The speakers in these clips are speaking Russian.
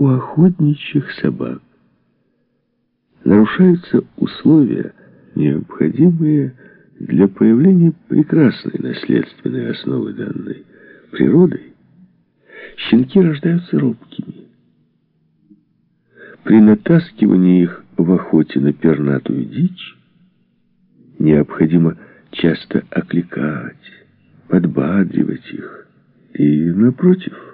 у охотничьих собак. Нарушаются условия, необходимые для появления прекрасной наследственной основы данной природой. Щенки рождаются робкими. При натаскивании их в охоте на пернатую дичь необходимо часто окликать, подбадривать их. И, напротив,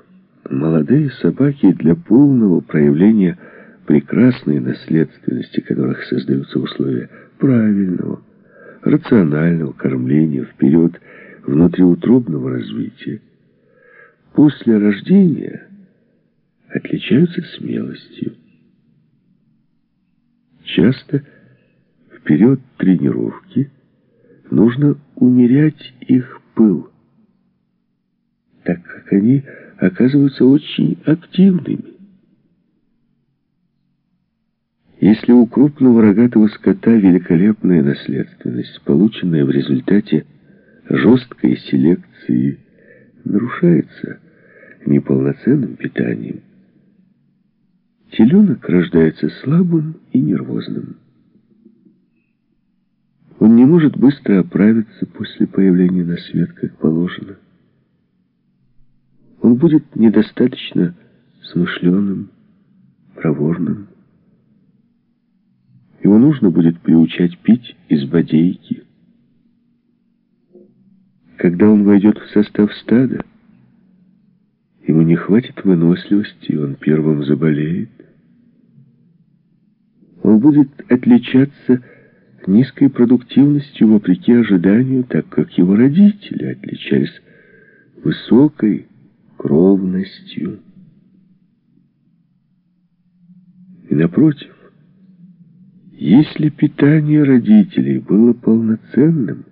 молодые собаки для полного проявления прекрасной наследственности, которых создаются условия правильного, рационального кормления вперед внутриутробного развития, после рождения отличаются смелостью. Часто в период тренировки нужно умерять их пыл, так как они оказываются очень активными. Если у крупного рогатого скота великолепная наследственность, полученная в результате жесткой селекции, нарушается неполноценным питанием, теленок рождается слабым и нервозным. Он не может быстро оправиться после появления на свет, как положено. Он будет недостаточно смышленым, проворным. Его нужно будет приучать пить из бодейки. Когда он войдет в состав стада, ему не хватит выносливости, и он первым заболеет. Он будет отличаться низкой продуктивностью вопреки ожиданию, так как его родители отличались высокой кровностью. И напротив, если питание родителей было полноценным,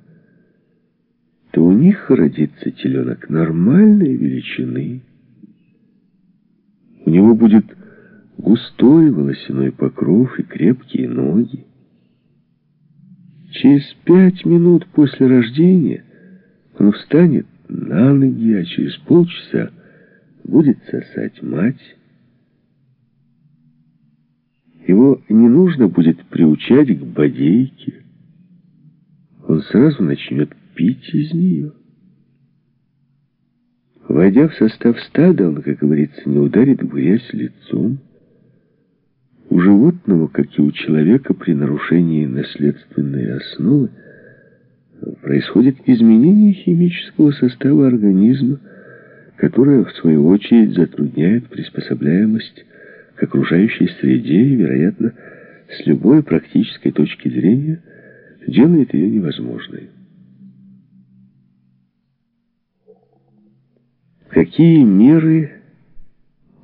то у них родится теленок нормальной величины. У него будет густой волосяной покров и крепкие ноги. Через пять минут после рождения он встанет на ноги, а через полчаса будет сосать мать. Его не нужно будет приучать к бодейке. Он сразу начнет пить из нее. Войдя в состав стада, он, как говорится, не ударит в грязь лицом. У животного, как и у человека, при нарушении наследственной основы происходит изменение химического состава организма, которое, в свою очередь, затрудняет приспособляемость к окружающей среде и, вероятно, с любой практической точки зрения, делает ее невозможной. Какие меры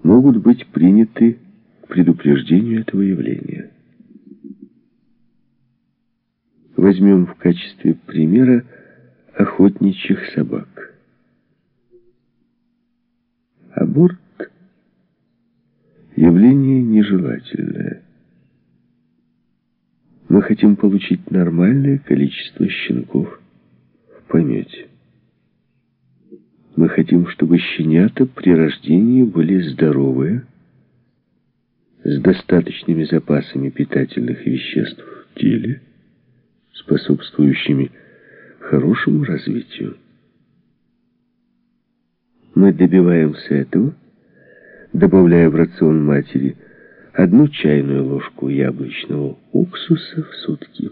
могут быть приняты к предупреждению этого явления? Возьмем в качестве примера охотничьих собак. Явление нежелательное. Мы хотим получить нормальное количество щенков в помете. Мы хотим, чтобы щенята при рождении были здоровые, с достаточными запасами питательных веществ в теле, способствующими хорошему развитию. Мы добиваемся этого, добавляя в рацион матери одну чайную ложку яблочного уксуса в сутки.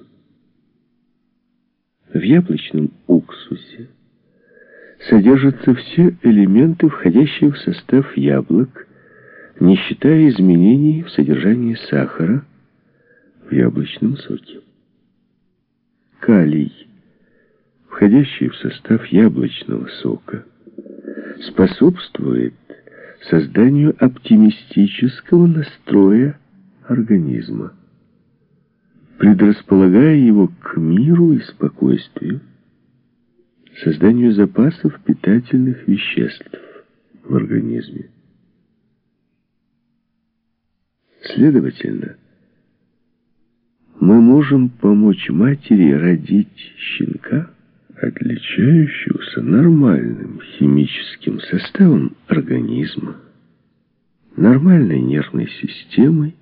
В яблочном уксусе содержатся все элементы, входящие в состав яблок, не считая изменений в содержании сахара в яблочном соке калий, входящий в состав яблочного сока, способствует созданию оптимистического настроя организма, предрасполагая его к миру и спокойствию, созданию запасов питательных веществ в организме. Следовательно, мы можем помочь матери родить щенка, отличающегося нормальным химическим составом организма, нормальной нервной системой,